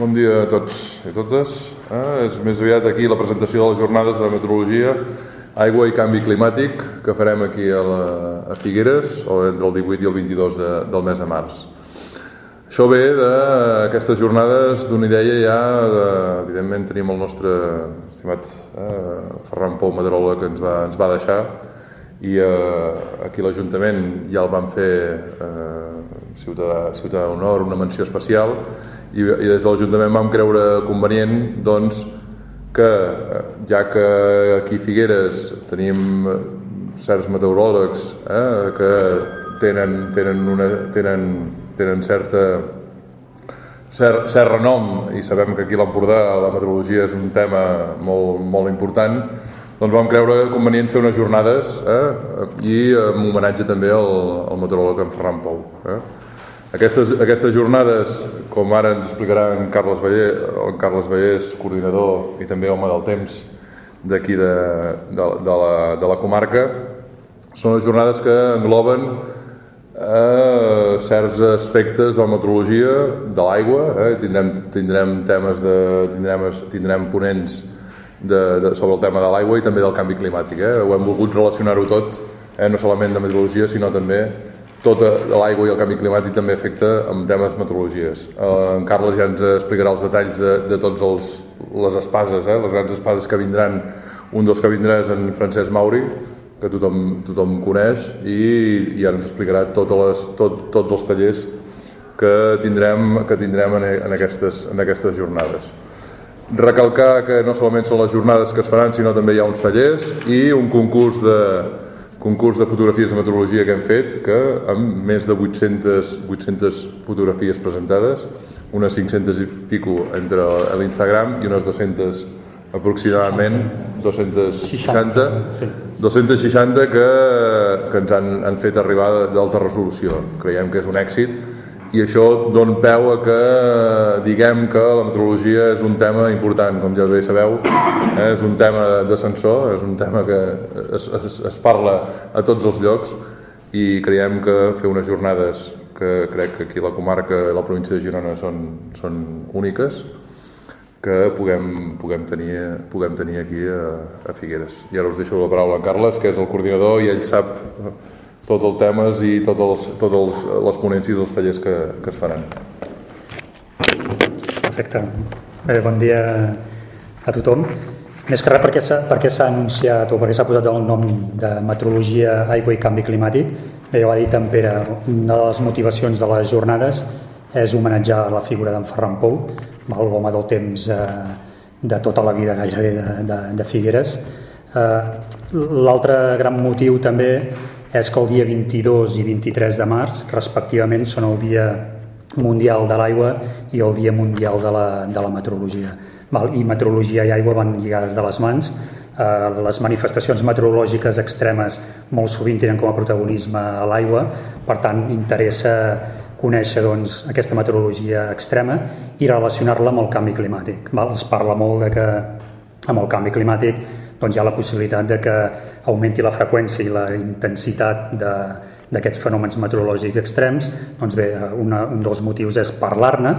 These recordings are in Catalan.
Bon dia a tots i totes. Eh, és més aviat aquí la presentació de les jornades de meteorologia, aigua i canvi climàtic que farem aquí a, la, a Figueres o entre el 18 i el 22 de, del mes de març. Això ve d'aquestes jornades d'una idea ja, de, evidentment tenim el nostre estimat eh, Ferran Pou Maderola que ens va, ens va deixar i eh, aquí l'Ajuntament ja el van fer eh, ciutadà, ciutadà d'honor, una menció especial i, i des de l'Ajuntament vam creure convenient doncs, que ja que aquí a Figueres tenim certs meteoròlegs eh, que tenen, tenen, una, tenen, tenen certa, cert, cert renom i sabem que aquí a l'Empordà la meteorologia és un tema molt, molt important doncs vam creure convenient fer unes jornades eh, i en homenatge també al, al meteoròleg en Ferran Pou. Eh. Aquestes, aquestes jornades, com ara ens explicarà en Carles Vallès, en Carles Vallès, coordinador i també home del temps d'aquí de, de, de, la, de la comarca, són les jornades que engloben eh, certs aspectes de la meteorologia, de l'aigua, eh, tindrem, tindrem temes de, tindrem, tindrem ponents de, de, sobre el tema de l'aigua i també del canvi climàtic. Eh? Ho hem volgut relacionar-ho tot, eh, no solament de meteorologia, sinó també tota l'aigua i el canvi climàtic també afecta amb temes meteorologies. Eh, en Carles ja ens explicarà els detalls de, de tots els, les espases, eh, les grans espases que vindran. Un dels que vindrà és en Francesc Mauri, que tothom, tothom coneix, i, i ens explicarà totes les, tot, tots els tallers que tindrem, que tindrem en, en, aquestes, en aquestes jornades. Recalcar que no solament són les jornades que es faran, sinó també hi ha uns tallers i un concurs de, concurs de fotografies de meteorologia que hem fet, que amb més de 800, 800 fotografies presentades, unes 500 i pico entre l'Instagram i unes 200 aproximadament 260 260 que, que ens han, han fet arribar d'alta resolució. Creiem que és un èxit i això dona peu a que diguem que la meteorologia és un tema important, com ja bé sabeu, eh, és un tema d'ascensor, és un tema que es, es, es parla a tots els llocs i creiem que fer unes jornades que crec que aquí la comarca i la província de Girona són, són úniques, que puguem, puguem, tenir, puguem tenir aquí a, a Figueres. I ara us deixo la paraula a Carles, que és el coordinador i ell sap tots els temes i tots els, els, les ponències dels tallers que, que es faran. Perfecte. Bé, bon dia a tothom. Més que res perquè s'ha anunciat o perquè s'ha posat el nom de meteorologia, aigua i canvi climàtic. Bé, ho ha dit en Pere, una de les motivacions de les jornades és homenatjar la figura d'en Ferran Pou, l'home del temps eh, de tota la vida gairebé de, de, de Figueres. Eh, L'altre gran motiu també és que el dia 22 i 23 de març, respectivament, són el Dia Mundial de l'Aigua i el Dia Mundial de la, de la Meteorologia. Val? I meteorologia i aigua van lligades de les mans. Eh, les manifestacions meteorològiques extremes molt sovint tenen com a protagonisme l'aigua, per tant, interessa conèixer doncs, aquesta meteorologia extrema i relacionar-la amb el canvi climàtic. Val? Es parla molt de que amb el canvi climàtic doncs hi ha la possibilitat de que augmenti la freqüència i la intensitat d'aquests fenòmens meteorològics extrems, doncs bé, una, un dels motius és parlar-ne,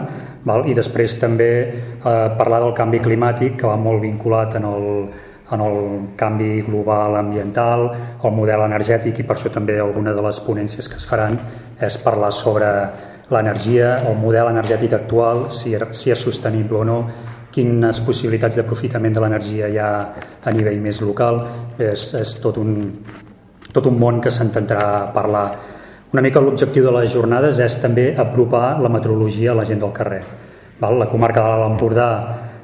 i després també eh, parlar del canvi climàtic, que va molt vinculat en el, en el canvi global ambiental, el model energètic, i per això també alguna de les ponències que es faran és parlar sobre l'energia, el model energètic actual, si, si és sostenible o no, quines possibilitats d'aprofitament de l'energia hi ha a nivell més local. És, és tot, un, tot un món que s'intentarà parlar. Una mica l'objectiu de les jornades és també apropar la meteorologia a la gent del carrer. Val? La comarca de l'Empordà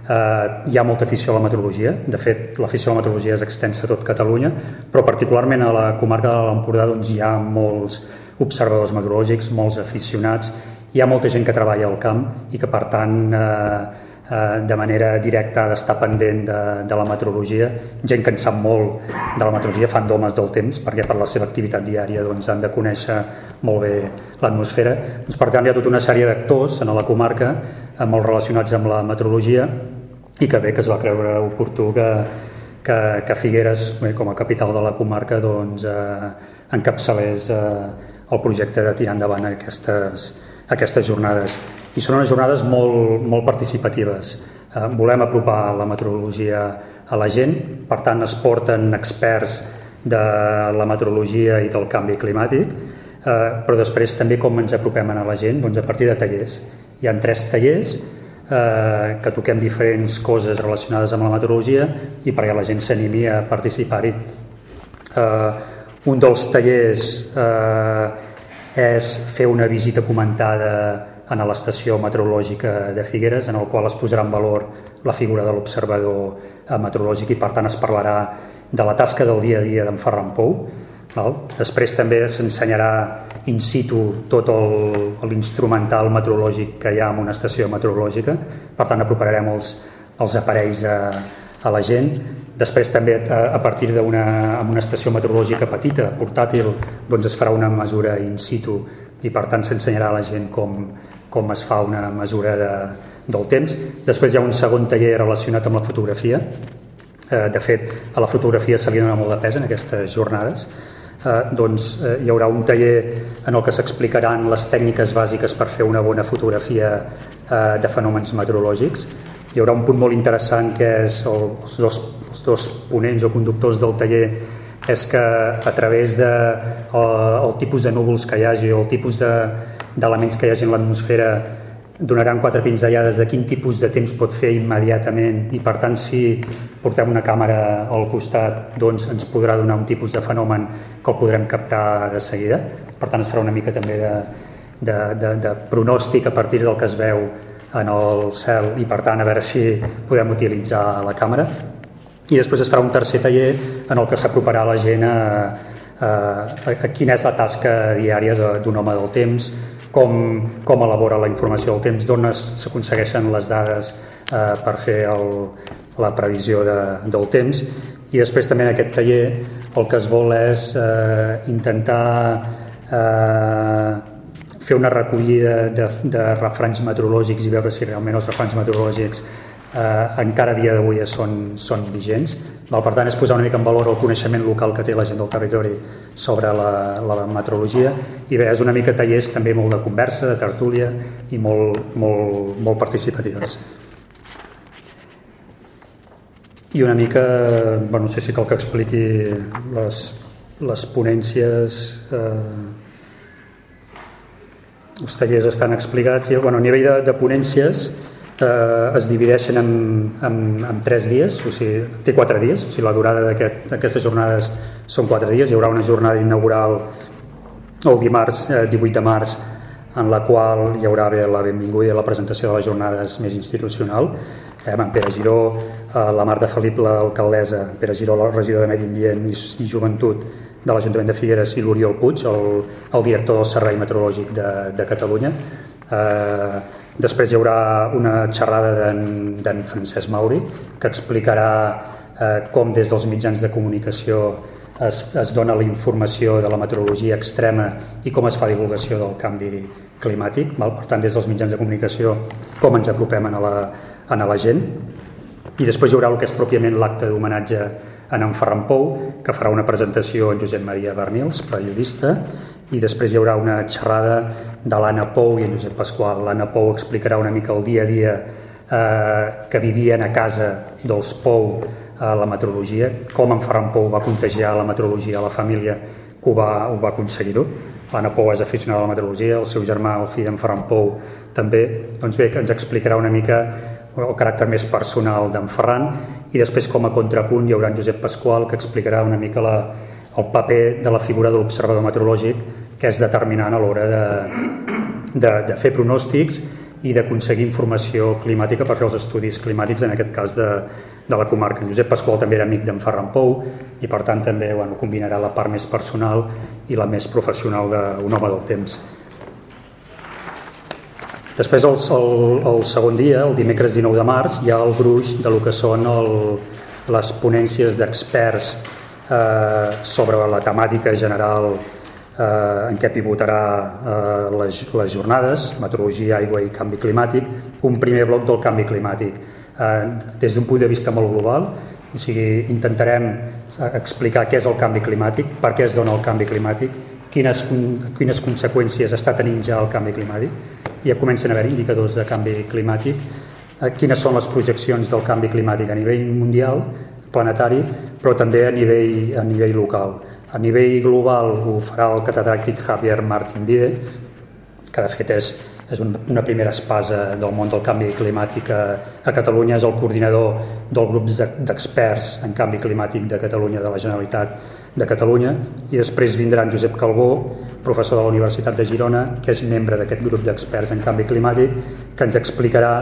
eh, hi ha molta afició a la meteorologia, de fet l'afició a la meteorologia és extensa a tot Catalunya, però particularment a la comarca de l'Empordà doncs, hi ha molts observadors meteorològics, molts aficionats, hi ha molta gent que treballa al camp i que per tant eh, de manera directa ha d'estar pendent de, de la meteorologia, gent que en sap molt de la meteorologia, fan d'homes del temps, perquè per la seva activitat diària doncs, han de conèixer molt bé l'atmosfera. Doncs, per tant, hi ha tota una sèrie d'actors en la comarca eh, molt relacionats amb la meteorologia i que bé que es va creure oportú que, que, que Figueres, bé, com a capital de la comarca, doncs, eh, encapçalés eh, el projecte de tirar endavant aquestes, aquestes jornades. I són unes jornades molt, molt participatives. Eh, volem apropar la meteorologia a la gent, per tant es porten experts de la meteorologia i del canvi climàtic, eh, però després també com ens apropem a la gent, doncs a partir de tallers. Hi ha tres tallers eh, que toquem diferents coses relacionades amb la meteorologia i perquè la gent s'animi a participar-hi. Eh, un dels tallers eh, és fer una visita comentada a l'estació meteorològica de Figueres, en el qual es posarà en valor la figura de l'observador eh, meteorològic i per tant es parlarà de la tasca del dia a dia d'en Ferran Pou. Val? Després també s'ensenyarà in situ tot l'instrumental meteorològic que hi ha en una estació meteorològica, per tant aproparem els, els aparells a, a la gent. Després també a, a partir d'una una estació meteorològica petita, portàtil, doncs es farà una mesura in situ i per tant s'ensenyarà a la gent com, com es fa una mesura de, del temps. Després hi ha un segon taller relacionat amb la fotografia. Eh, de fet, a la fotografia se li dona molt de pes en aquestes jornades. Eh, doncs eh, hi haurà un taller en el que s'explicaran les tècniques bàsiques per fer una bona fotografia eh, de fenòmens meteorològics. Hi haurà un punt molt interessant que és el, els, dos, els dos ponents o conductors del taller és que a través de el, el tipus de núvols que hi hagi o el tipus d'elements de, que hi hagi en l'atmosfera donaran quatre pinzellades de quin tipus de temps pot fer immediatament. I per tant si portem una càmera al costat doncs ens podrà donar un tipus de fenomen que el podrem captar de seguida. Per tant es farà una mica també de, de, de, de pronòstic a partir del que es veu en el cel. I per tant a veure si podem utilitzar la càmera. I després es farà un tercer taller en el que s'aproparà la gent a, a, a, a quina és la tasca diària d'un home del temps, com, com elabora la informació del temps, d'on s'aconsegueixen les dades eh, per fer el, la previsió de, del temps. I després també en aquest taller el que es vol és eh, intentar eh, fer una recollida de, de refranys meteorològics i veure si realment els refranys meteorològics eh, encara dia d'avui són, són vigents. Val, per tant, és posar una mica en valor el coneixement local que té la gent del territori sobre la, la meteorologia i bé, és una mica tallers també molt de conversa, de tertúlia i molt, molt, molt participatives. I una mica, bueno, no sé si cal que expliqui les, les ponències, eh, els tallers estan explicats, i, bueno, a nivell de, de ponències, eh, es divideixen en, en, en tres dies, o sigui, té quatre dies, o sigui, la durada d'aquestes aquest, jornades són quatre dies, hi haurà una jornada inaugural el dimarts, eh, 18 de març, en la qual hi haurà bé la benvinguda i la presentació de les jornades més institucional, eh, amb Pere Giró, eh, la Marta Felip, l'alcaldessa, Pere Giró, el regidor de Medi Ambient i, i Joventut de l'Ajuntament de Figueres i l'Oriol Puig, el, el director del Servei Meteorològic de, de Catalunya. Eh, Després hi haurà una xerrada d'en Francesc Mauri que explicarà eh, com des dels mitjans de comunicació es, es dona la informació de la meteorologia extrema i com es fa divulgació del canvi climàtic. Val? Per tant, des dels mitjans de comunicació, com ens apropem a la, a la gent. I després hi haurà el que és pròpiament l'acte d'homenatge a en Ferran Pou, que farà una presentació en Josep Maria Bernils, periodista, i després hi haurà una xerrada de l'Anna Pou i en Josep Pasqual. L'Anna Pou explicarà una mica el dia a dia eh, que vivien a casa dels Pou a la meteorologia, com en Ferran Pou va contagiar la meteorologia a la família que ho va, ho va aconseguir-ho. L'Anna Pou és aficionada a la meteorologia, el seu germà, el fill d'en Ferran Pou, també. Doncs bé, ens explicarà una mica el caràcter més personal d'en Ferran i després com a contrapunt hi haurà Josep Pasqual que explicarà una mica la, el paper de la figura de l'observador meteorològic que és determinant a l'hora de, de, de fer pronòstics i d'aconseguir informació climàtica per fer els estudis climàtics, en aquest cas de, de la comarca. En Josep Pasqual també era amic d'en Ferran Pou i per tant també bueno, combinarà la part més personal i la més professional d'un home del temps. Després, el, el, el segon dia, el dimecres 19 de març, hi ha el gruix de lo que són el, les ponències d'experts eh, sobre la temàtica general eh, en què pivotarà eh, les, les jornades, meteorologia, aigua i canvi climàtic, un primer bloc del canvi climàtic. Eh, des d'un punt de vista molt global, o sigui, intentarem explicar què és el canvi climàtic, per què es dona el canvi climàtic quines, quines conseqüències està tenint ja el canvi climàtic. Ja comencen a haver indicadors de canvi climàtic, eh, quines són les projeccions del canvi climàtic a nivell mundial, planetari, però també a nivell, a nivell local. A nivell global ho farà el catedràctic Javier Martín Vide, que de fet és, és una primera espasa del món del canvi climàtic a, a Catalunya, és el coordinador del grup d'experts en canvi climàtic de Catalunya de la Generalitat de Catalunya i després vindrà en Josep Calbó, professor de la Universitat de Girona, que és membre d'aquest grup d'experts en canvi climàtic, que ens explicarà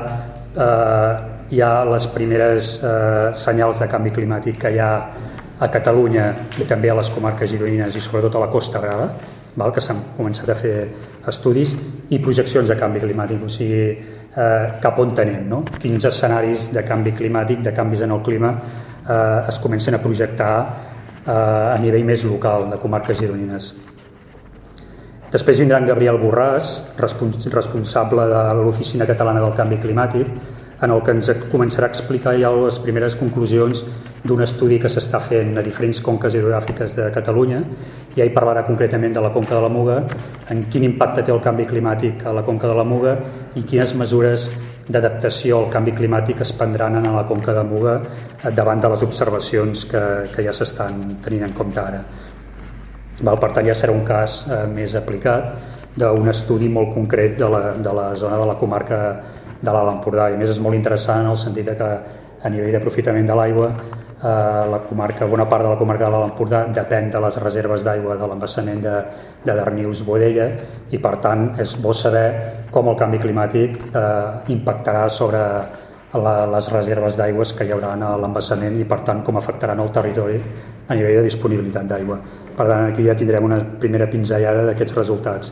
eh, ja les primeres eh, senyals de canvi climàtic que hi ha a Catalunya i també a les comarques gironines i sobretot a la Costa Brava, val? que s'han començat a fer estudis i projeccions de canvi climàtic, o sigui, eh, cap on tenem, no? quins escenaris de canvi climàtic, de canvis en el clima eh, es comencen a projectar a nivell més local de comarques gironines. Després vindrà en Gabriel Borràs, responsable de l'Oficina Catalana del Canvi Climàtic, en el que ens començarà a explicar ja les primeres conclusions d'un estudi que s'està fent a diferents conques hidrogràfiques de Catalunya i ahir parlarà concretament de la conca de la Muga, en quin impacte té el canvi climàtic a la conca de la Muga i quines mesures d'adaptació al canvi climàtic es prendran en la conca de Muga davant de les observacions que, que ja s'estan tenint en compte ara. Val, per tant, ja serà un cas eh, més aplicat d'un estudi molt concret de la, de la zona de la comarca de l'Alt Empordà i a més és molt interessant en el sentit que a nivell d'aprofitament de l'aigua eh, la comarca, bona part de la comarca de l'Alt Empordà depèn de les reserves d'aigua de l'embassament de, de Darnius-Bodella i per tant és bo saber com el canvi climàtic eh, impactarà sobre la, les reserves d'aigües que hi haurà a l'embassament i per tant com afectaran el territori a nivell de disponibilitat d'aigua. Per tant aquí ja tindrem una primera pinzellada d'aquests resultats.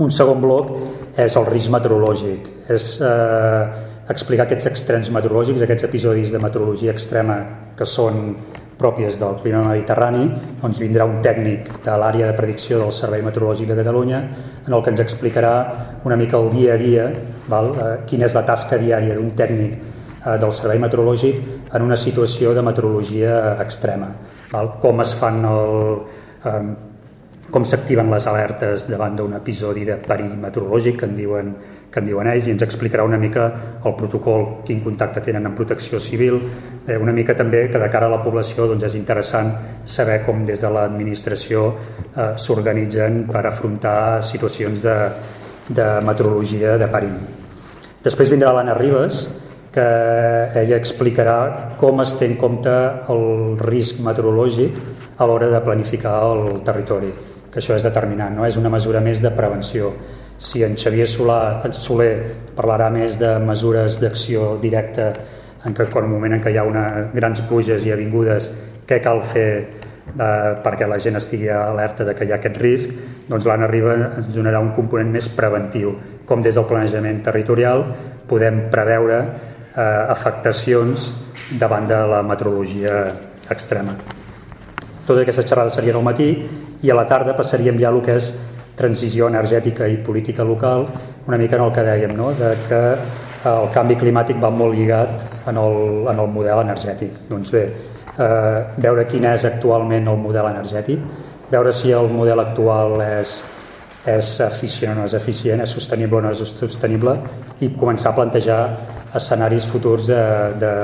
Un segon bloc és el risc meteorològic, és eh, explicar aquests extrems meteorològics, aquests episodis de meteorologia extrema que són pròpies del clima mediterrani, doncs vindrà un tècnic de l'àrea de predicció del Servei Meteorològic de Catalunya en el que ens explicarà una mica el dia a dia val? Eh, quina és la tasca diària d'un tècnic eh, del Servei Meteorològic en una situació de meteorologia extrema. Val? Com es fan el, eh, com s'activen les alertes davant d'un episodi de perill meteorològic que en, diuen, que en diuen ells i ens explicarà una mica el protocol, quin contacte tenen amb protecció civil, eh, una mica també que de cara a la població doncs és interessant saber com des de l'administració eh, s'organitzen per afrontar situacions de, de meteorologia de perill. Després vindrà l'Anna Ribes, que ella explicarà com es té en compte el risc meteorològic a l'hora de planificar el territori que això és determinant, no? és una mesura més de prevenció. Si en Xavier Solà, Soler parlarà més de mesures d'acció directa en què en moment en què hi ha una, grans pluges i avingudes, què cal fer eh, perquè la gent estigui alerta de que hi ha aquest risc, doncs l'Anna Riba ens donarà un component més preventiu, com des del planejament territorial podem preveure eh, afectacions davant de la meteorologia extrema. Tota aquesta xerrada seria al matí i a la tarda passaríem ja el que és transició energètica i política local, una mica en el que dèiem, no? de que el canvi climàtic va molt lligat en el, en el model energètic. Doncs bé, eh, veure quin és actualment el model energètic, veure si el model actual és, és eficient o no és eficient, és sostenible o no és sostenible i començar a plantejar escenaris futurs de, de,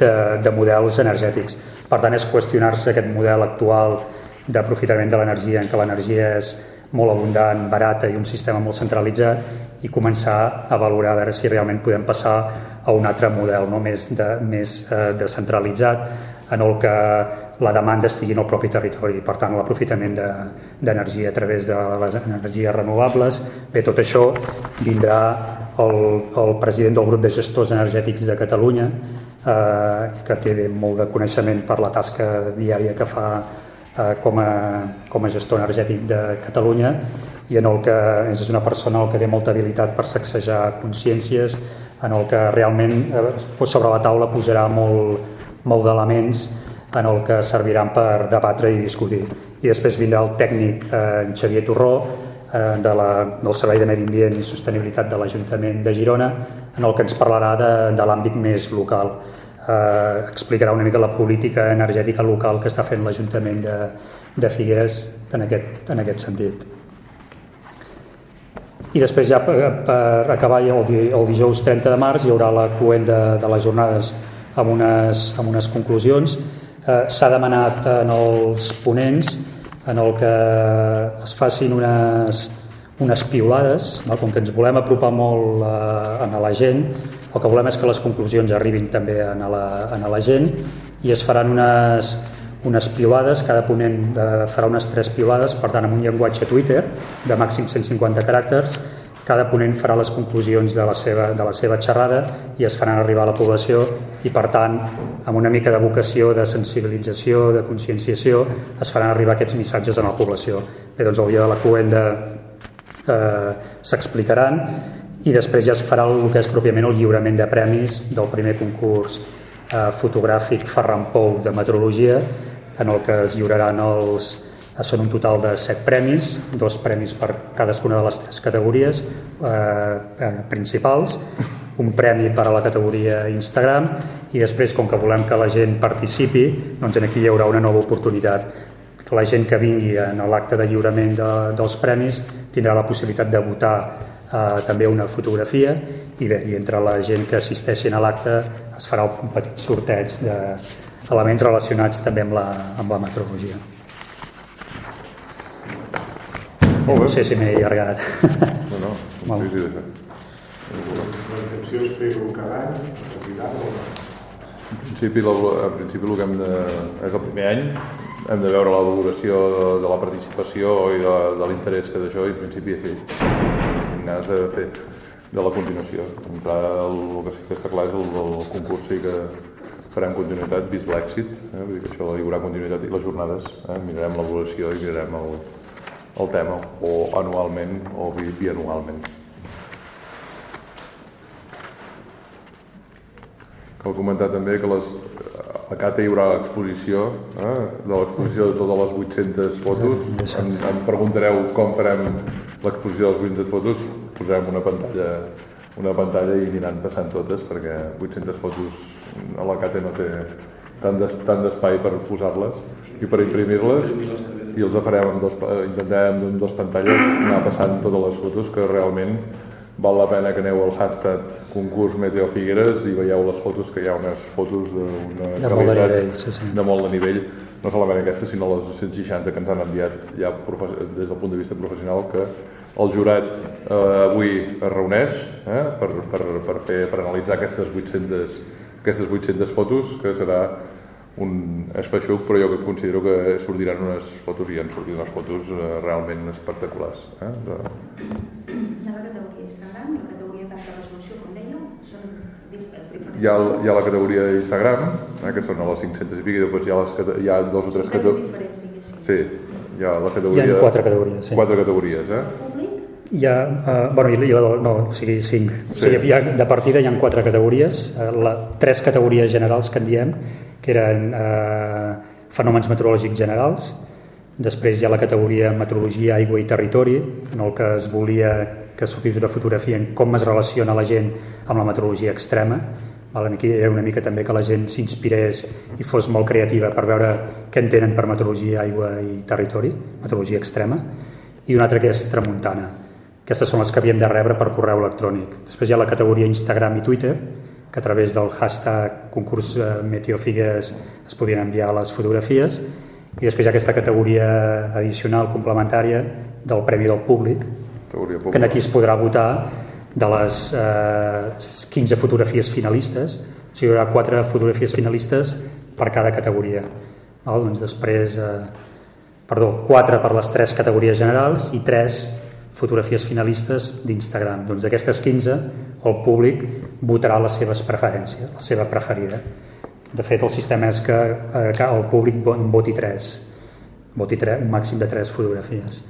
de, de models energètics. Per tant, és qüestionar-se aquest model actual d'aprofitament de l'energia, en què l'energia és molt abundant, barata i un sistema molt centralitzat i començar a valorar a veure si realment podem passar a un altre model no? més, de, més eh, descentralitzat en el que la demanda estigui en el propi territori, per tant l'aprofitament d'energia de, a través de les energies renovables. Bé, tot això vindrà el, el president del grup de gestors energètics de Catalunya, eh, que té molt de coneixement per la tasca diària que fa eh, com, a, com a gestor energètic de Catalunya i en el que és una persona que té molta habilitat per sacsejar consciències, en el que realment eh, sobre la taula posarà molt, molt d'elements en el que serviran per debatre i discutir. I després vindrà el tècnic eh, en Xavier Torró, eh, de la, del Servei de Medi Ambient i Sostenibilitat de l'Ajuntament de Girona, en el que ens parlarà de, de l'àmbit més local eh, explicarà una mica la política energètica local que està fent l'Ajuntament de, de Figueres en aquest, en aquest sentit. I després ja per, per acabar el, el dijous 30 de març hi haurà la cluent de, de les jornades amb unes, amb unes conclusions. Eh, S'ha demanat en els ponents en el que es facin unes, unes piulades, no? com que ens volem apropar molt a, a la gent, el que volem és que les conclusions arribin també a la, a la gent i es faran unes, unes piulades, cada ponent eh, farà unes tres piulades, per tant amb un llenguatge Twitter de màxim 150 caràcters, cada ponent farà les conclusions de la, seva, de la seva xerrada i es faran arribar a la població i per tant amb una mica de vocació, de sensibilització, de conscienciació es faran arribar aquests missatges a la població. Bé, doncs el dia de la coenda eh, s'explicaran i després ja es farà el que és pròpiament el lliurament de premis del primer concurs eh, fotogràfic Ferran Pou de meteorologia en el que es lliuraran els, són un total de 7 premis, dos premis per cadascuna de les tres categories eh, eh, principals, un premi per a la categoria Instagram i després, com que volem que la gent participi, doncs aquí hi haurà una nova oportunitat. Que la gent que vingui en l'acte de lliurament de, dels premis tindrà la possibilitat de votar eh, també una fotografia i bé, i entre la gent que assisteixin a l'acte es farà un petit sorteig d'elements relacionats també amb la, amb la meteorologia. Molt bé. No sé si m'he allargat. No, no, Molt. sí, sí, de fet. La intenció és fer-ho cada any, no? En principi, la, en principi el que hem de, és el primer any, hem de veure la valoració de la participació i de, de l'interès que d'això i en principi sí, quin has de fer de la continuació. Entrar, el, el que sí que està clar és el, el concurs sí que farem continuïtat, vist l'èxit, eh? vull dir que això hi haurà continuïtat i les jornades, eh? mirarem l'evolució i mirarem el, el tema, o anualment o bi bianualment. Cal comentar també que les, a Cata hi haurà exposició, eh, de l'exposició de totes les 800 fotos. Em, em preguntareu com farem l'exposició de les 800 fotos. Posarem una pantalla, una pantalla i aniran passant totes, perquè 800 fotos a la Cata no té tant d'es- tant d'espai per posar-les i per imprimir-les i els farem amb dos, intentarem amb dos pantalles anar passant totes les fotos que realment val la pena que aneu al hashtag concurs Meteo Figueres i veieu les fotos, que hi ha unes fotos d'una De molt de nivell, sí, sí. de molt de nivell, no solament aquestes, sinó les 160 que ens han enviat ja des del punt de vista professional, que el jurat eh, avui es reuneix eh, per, per, per, fer, per analitzar aquestes 800, aquestes 800 fotos, que serà un és feixuc, però jo que considero que sortiran unes fotos, i han sortit unes fotos eh, realment espectaculars. Eh? De, Hi ha la categoria Instagram i la categoria d'alta resolució, com dèieu, són dif- és diferent. Hi, ha, hi ha la categoria Instagram, eh, que són a les 500 i pic, i després hi ha, les, hi ha dos o tres categories. Sí, hi ha la Hi categoria... ha quatre categories, sí. Quatre categories, eh? Públic, Hi ha, eh, bueno, i la, no, o sigui, cinc. Sí. O sigui, hi ha, de partida hi ha quatre categories, eh, la, tres categories generals que en diem, que eren eh, fenòmens meteorològics generals, després hi ha la categoria meteorologia, aigua i territori, en el que es volia que sortís una fotografia en com es relaciona la gent amb la meteorologia extrema. Val? Aquí era una mica també que la gent s'inspirés i fos molt creativa per veure què entenen per meteorologia, aigua i territori, meteorologia extrema, i una altra que és tramuntana. Aquestes són les que havíem de rebre per correu electrònic. Després hi ha la categoria Instagram i Twitter, que a través del hashtag concurs eh, Meteo Figueres es podien enviar les fotografies, i després hi ha aquesta categoria addicional complementària del Premi del Públic, que aquí es podrà votar de les eh, 15 fotografies finalistes, o sigui, hi haurà 4 fotografies finalistes per cada categoria. Val? Doncs després, eh, perdó, 4 per les 3 categories generals i 3 fotografies finalistes d'Instagram. Doncs d'aquestes 15, el públic votarà les seves preferències, la seva preferida. De fet, el sistema és que, eh, que el públic voti 3, voti 3, un màxim de 3 fotografies.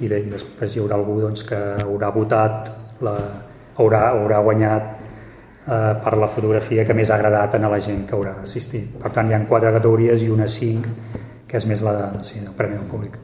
I bé, i després hi haurà algú doncs, que haurà votat, la, haurà, haurà guanyat eh, per la fotografia que més ha agradat a la gent que haurà assistit. Per tant, hi ha quatre categories i una cinc, que és més la de, sí, del Premi del Públic.